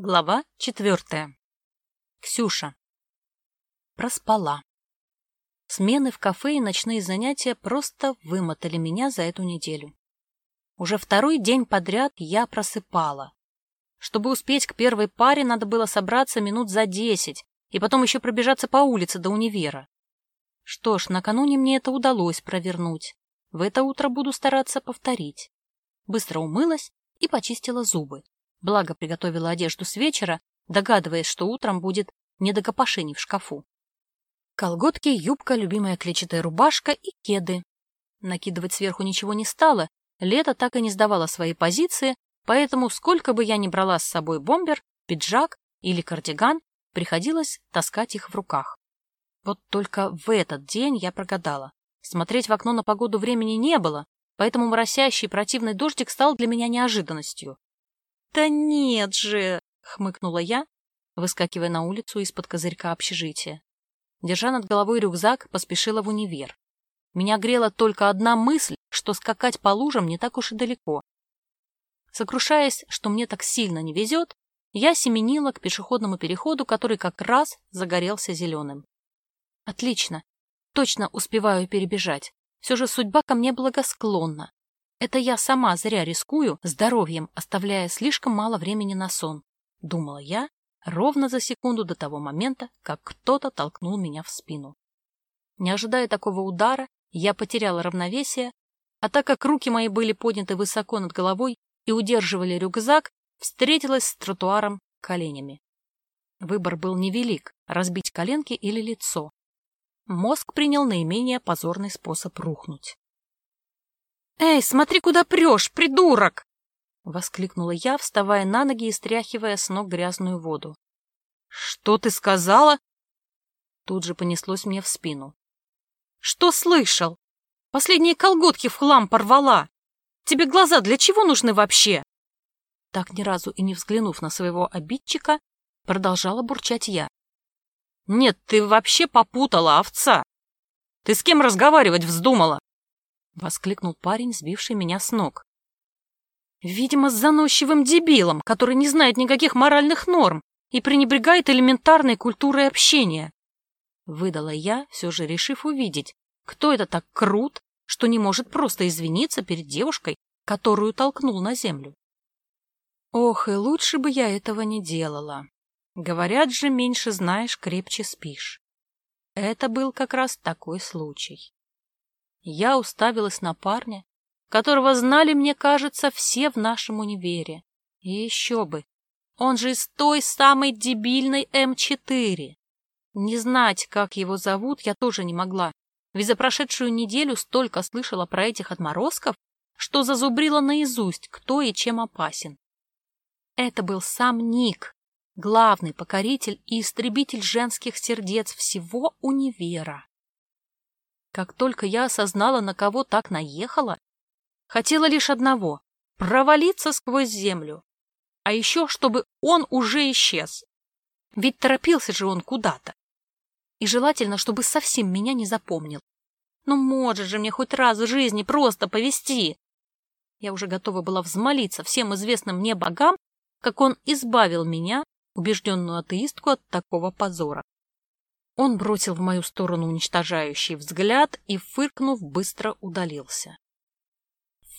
Глава четвертая. Ксюша. Проспала. Смены в кафе и ночные занятия просто вымотали меня за эту неделю. Уже второй день подряд я просыпала. Чтобы успеть к первой паре, надо было собраться минут за десять и потом еще пробежаться по улице до универа. Что ж, накануне мне это удалось провернуть. В это утро буду стараться повторить. Быстро умылась и почистила зубы благо приготовила одежду с вечера, догадываясь, что утром будет не до копошений в шкафу. Колготки, юбка, любимая клетчатая рубашка и кеды. Накидывать сверху ничего не стало, лето так и не сдавало свои позиции, поэтому сколько бы я ни брала с собой бомбер, пиджак или кардиган, приходилось таскать их в руках. Вот только в этот день я прогадала. Смотреть в окно на погоду времени не было, поэтому моросящий противный дождик стал для меня неожиданностью. «Да нет же!» — хмыкнула я, выскакивая на улицу из-под козырька общежития. Держа над головой рюкзак, поспешила в универ. Меня грела только одна мысль, что скакать по лужам не так уж и далеко. Сокрушаясь, что мне так сильно не везет, я семенила к пешеходному переходу, который как раз загорелся зеленым. Отлично, точно успеваю перебежать. Все же судьба ко мне благосклонна. Это я сама зря рискую здоровьем, оставляя слишком мало времени на сон, думала я ровно за секунду до того момента, как кто-то толкнул меня в спину. Не ожидая такого удара, я потеряла равновесие, а так как руки мои были подняты высоко над головой и удерживали рюкзак, встретилась с тротуаром коленями. Выбор был невелик — разбить коленки или лицо. Мозг принял наименее позорный способ рухнуть. «Эй, смотри, куда прешь, придурок!» — воскликнула я, вставая на ноги и стряхивая с ног грязную воду. «Что ты сказала?» Тут же понеслось мне в спину. «Что слышал? Последние колготки в хлам порвала! Тебе глаза для чего нужны вообще?» Так ни разу и не взглянув на своего обидчика, продолжала бурчать я. «Нет, ты вообще попутала, овца! Ты с кем разговаривать вздумала?» — воскликнул парень, сбивший меня с ног. «Видимо, с заносчивым дебилом, который не знает никаких моральных норм и пренебрегает элементарной культурой общения». Выдала я, все же решив увидеть, кто это так крут, что не может просто извиниться перед девушкой, которую толкнул на землю. Ох, и лучше бы я этого не делала. Говорят же, меньше знаешь, крепче спишь. Это был как раз такой случай. Я уставилась на парня, которого знали, мне кажется, все в нашем универе. И еще бы, он же из той самой дебильной М4. Не знать, как его зовут, я тоже не могла, ведь за прошедшую неделю столько слышала про этих отморозков, что зазубрила наизусть, кто и чем опасен. Это был сам Ник, главный покоритель и истребитель женских сердец всего универа. Как только я осознала, на кого так наехала, хотела лишь одного — провалиться сквозь землю. А еще, чтобы он уже исчез. Ведь торопился же он куда-то. И желательно, чтобы совсем меня не запомнил. Ну, может же мне хоть раз в жизни просто повести. Я уже готова была взмолиться всем известным мне богам, как он избавил меня, убежденную атеистку, от такого позора. Он бросил в мою сторону уничтожающий взгляд и, фыркнув, быстро удалился.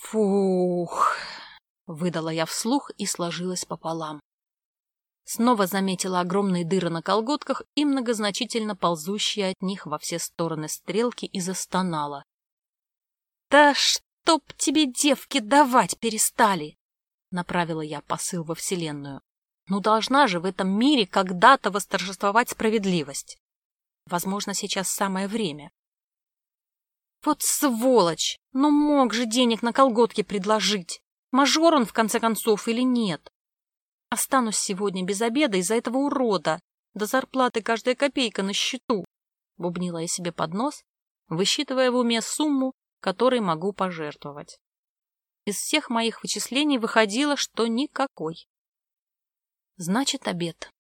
«Фух!» — выдала я вслух и сложилась пополам. Снова заметила огромные дыры на колготках и многозначительно ползущие от них во все стороны стрелки и застонала. «Да чтоб тебе девки давать перестали!» — направила я посыл во Вселенную. «Ну должна же в этом мире когда-то восторжествовать справедливость!» Возможно, сейчас самое время. Вот сволочь! Ну мог же денег на колготки предложить. Мажор он, в конце концов, или нет? Останусь сегодня без обеда из-за этого урода. До зарплаты каждая копейка на счету. Бубнила я себе под нос, высчитывая в уме сумму, которой могу пожертвовать. Из всех моих вычислений выходило, что никакой. Значит, обед.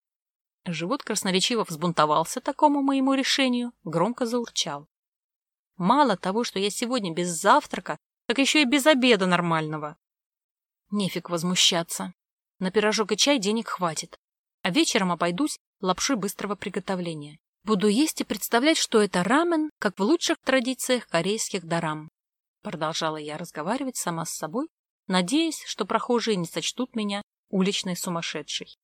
Живот красноречиво взбунтовался такому моему решению, громко заурчал. Мало того, что я сегодня без завтрака, так еще и без обеда нормального. Нефиг возмущаться. На пирожок и чай денег хватит. А вечером обойдусь лапшой быстрого приготовления. Буду есть и представлять, что это рамен, как в лучших традициях корейских дарам. Продолжала я разговаривать сама с собой, надеясь, что прохожие не сочтут меня уличной сумасшедшей.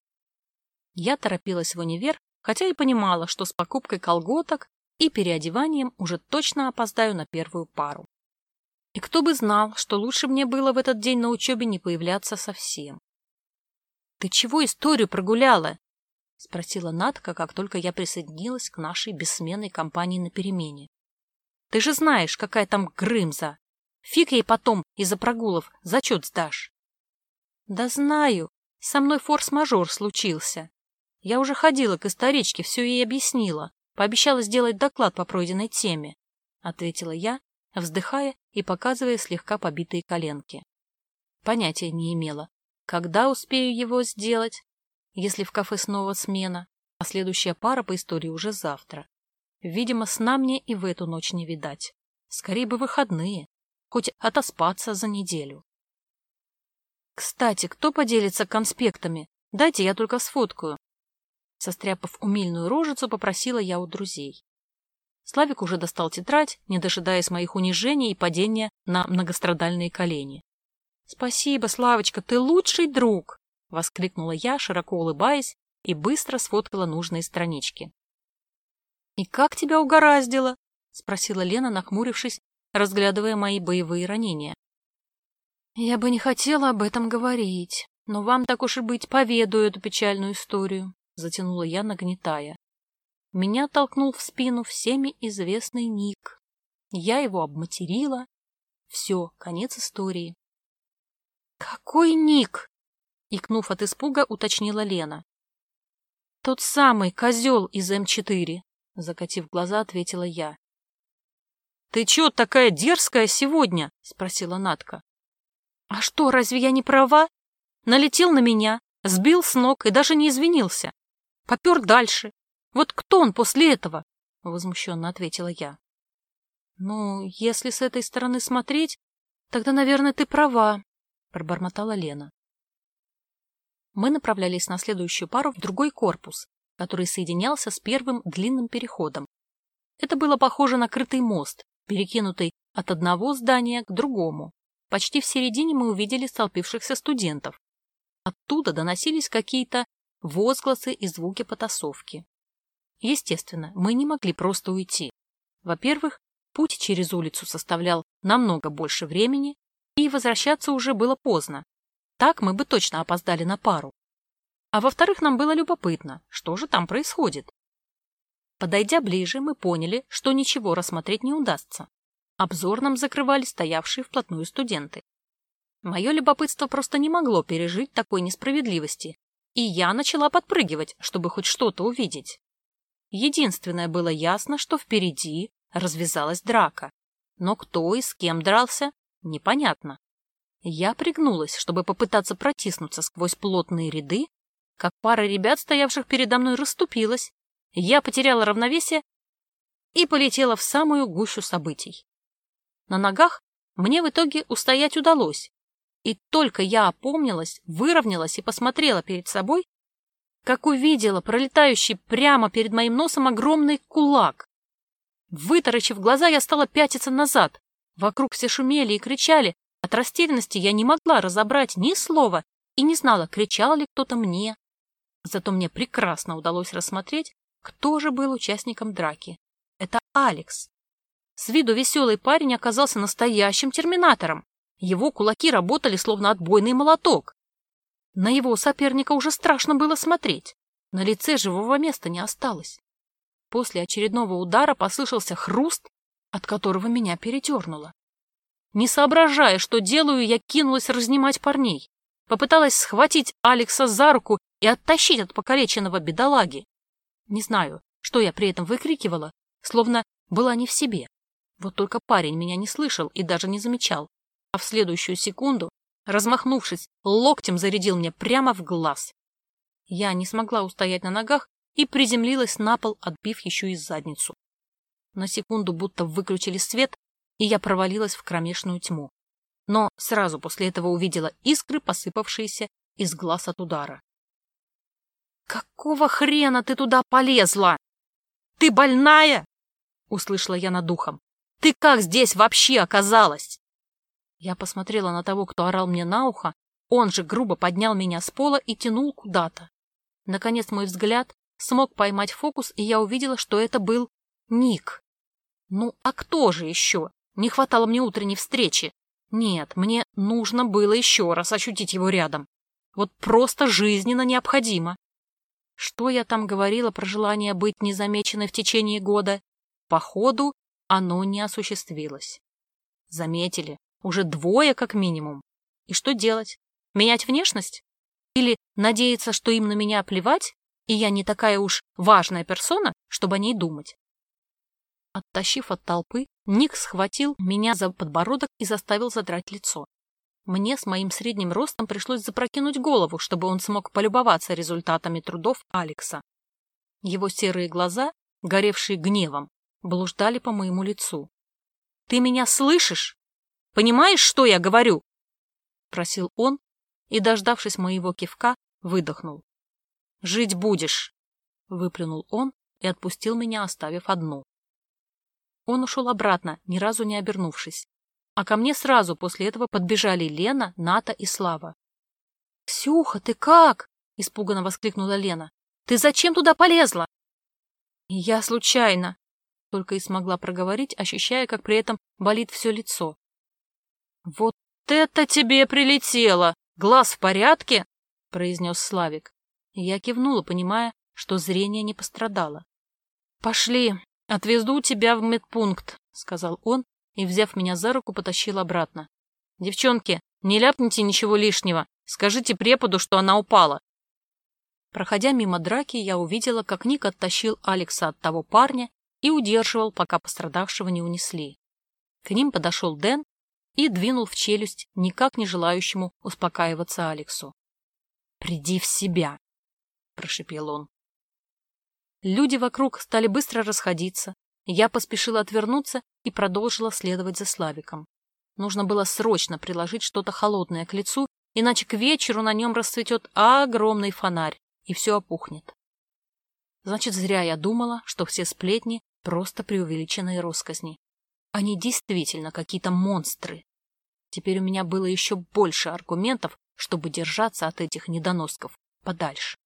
Я торопилась в универ, хотя и понимала, что с покупкой колготок и переодеванием уже точно опоздаю на первую пару. И кто бы знал, что лучше мне было в этот день на учебе не появляться совсем. — Ты чего историю прогуляла? — спросила Натка, как только я присоединилась к нашей бессменной компании на перемене. — Ты же знаешь, какая там Грымза. Фиг ей потом из-за прогулов зачет сдашь. — Да знаю. Со мной форс-мажор случился. Я уже ходила к историчке, все ей объяснила. Пообещала сделать доклад по пройденной теме, — ответила я, вздыхая и показывая слегка побитые коленки. Понятия не имела, когда успею его сделать, если в кафе снова смена, а следующая пара по истории уже завтра. Видимо, сна мне и в эту ночь не видать. Скорее бы выходные, хоть отоспаться за неделю. Кстати, кто поделится конспектами? Дайте я только сфоткаю. Состряпав умильную рожицу, попросила я у друзей. Славик уже достал тетрадь, не дожидаясь моих унижений и падения на многострадальные колени. — Спасибо, Славочка, ты лучший друг! — воскликнула я, широко улыбаясь, и быстро сфоткала нужные странички. — И как тебя угораздило? — спросила Лена, нахмурившись, разглядывая мои боевые ранения. — Я бы не хотела об этом говорить, но вам так уж и быть поведаю эту печальную историю, — затянула я, нагнетая. Меня толкнул в спину всеми известный Ник. Я его обматерила. Все, конец истории. — Какой Ник? — икнув от испуга, уточнила Лена. — Тот самый козел из М4, — закатив глаза, ответила я. — Ты чё такая дерзкая сегодня? — спросила Натка. — А что, разве я не права? Налетел на меня, сбил с ног и даже не извинился. Попер дальше. Вот кто он после этого? — возмущенно ответила я. — Ну, если с этой стороны смотреть, тогда, наверное, ты права, — пробормотала Лена мы направлялись на следующую пару в другой корпус, который соединялся с первым длинным переходом. Это было похоже на крытый мост, перекинутый от одного здания к другому. Почти в середине мы увидели столпившихся студентов. Оттуда доносились какие-то возгласы и звуки потасовки. Естественно, мы не могли просто уйти. Во-первых, путь через улицу составлял намного больше времени, и возвращаться уже было поздно, так мы бы точно опоздали на пару. А во-вторых, нам было любопытно, что же там происходит. Подойдя ближе, мы поняли, что ничего рассмотреть не удастся. Обзор нам закрывали стоявшие вплотную студенты. Мое любопытство просто не могло пережить такой несправедливости, и я начала подпрыгивать, чтобы хоть что-то увидеть. Единственное было ясно, что впереди развязалась драка. Но кто и с кем дрался, непонятно. Я пригнулась, чтобы попытаться протиснуться сквозь плотные ряды, как пара ребят, стоявших передо мной, расступилась. Я потеряла равновесие и полетела в самую гущу событий. На ногах мне в итоге устоять удалось, и только я опомнилась, выровнялась и посмотрела перед собой, как увидела пролетающий прямо перед моим носом огромный кулак. Вытаращив глаза, я стала пятиться назад. Вокруг все шумели и кричали, от растерянности я не могла разобрать ни слова и не знала, кричал ли кто-то мне. Зато мне прекрасно удалось рассмотреть, кто же был участником драки. Это Алекс. С виду веселый парень оказался настоящим терминатором. Его кулаки работали словно отбойный молоток. На его соперника уже страшно было смотреть. На лице живого места не осталось. После очередного удара послышался хруст, от которого меня передернуло. Не соображая, что делаю, я кинулась разнимать парней. Попыталась схватить Алекса за руку и оттащить от покалеченного бедолаги. Не знаю, что я при этом выкрикивала, словно была не в себе. Вот только парень меня не слышал и даже не замечал. А в следующую секунду, размахнувшись, локтем зарядил мне прямо в глаз. Я не смогла устоять на ногах и приземлилась на пол, отбив еще и задницу. На секунду будто выключили свет, и я провалилась в кромешную тьму. Но сразу после этого увидела искры, посыпавшиеся из глаз от удара. «Какого хрена ты туда полезла? Ты больная?» — услышала я над духом. «Ты как здесь вообще оказалась?» Я посмотрела на того, кто орал мне на ухо, он же грубо поднял меня с пола и тянул куда-то. Наконец мой взгляд смог поймать фокус, и я увидела, что это был Ник. Ну, а кто же еще? Не хватало мне утренней встречи. Нет, мне нужно было еще раз ощутить его рядом. Вот просто жизненно необходимо. Что я там говорила про желание быть незамеченной в течение года? Походу, оно не осуществилось. Заметили, уже двое как минимум. И что делать? Менять внешность? Или надеяться, что им на меня плевать, и я не такая уж важная персона, чтобы о ней думать? Оттащив от толпы, Ник схватил меня за подбородок и заставил задрать лицо. Мне с моим средним ростом пришлось запрокинуть голову, чтобы он смог полюбоваться результатами трудов Алекса. Его серые глаза, горевшие гневом, блуждали по моему лицу. — Ты меня слышишь? Понимаешь, что я говорю? — просил он и, дождавшись моего кивка, выдохнул. — Жить будешь! — выплюнул он и отпустил меня, оставив одну. Он ушел обратно, ни разу не обернувшись. А ко мне сразу после этого подбежали Лена, Ната и Слава. — Ксюха, ты как? — испуганно воскликнула Лена. — Ты зачем туда полезла? — Я случайно, — только и смогла проговорить, ощущая, как при этом болит все лицо. — Вот это тебе прилетело! Глаз в порядке? — произнес Славик. Я кивнула, понимая, что зрение не пострадало. — Пошли, — Отвезу тебя в медпункт, — сказал он и, взяв меня за руку, потащил обратно. — Девчонки, не ляпните ничего лишнего. Скажите преподу, что она упала. Проходя мимо драки, я увидела, как Ник оттащил Алекса от того парня и удерживал, пока пострадавшего не унесли. К ним подошел Дэн и двинул в челюсть никак не желающему успокаиваться Алексу. «Приди в себя!» — прошепел он. Люди вокруг стали быстро расходиться. Я поспешила отвернуться и продолжила следовать за Славиком. Нужно было срочно приложить что-то холодное к лицу, иначе к вечеру на нем расцветет огромный фонарь, и все опухнет. Значит, зря я думала, что все сплетни — просто преувеличенные росказни. Они действительно какие-то монстры. Теперь у меня было еще больше аргументов, чтобы держаться от этих недоносков подальше.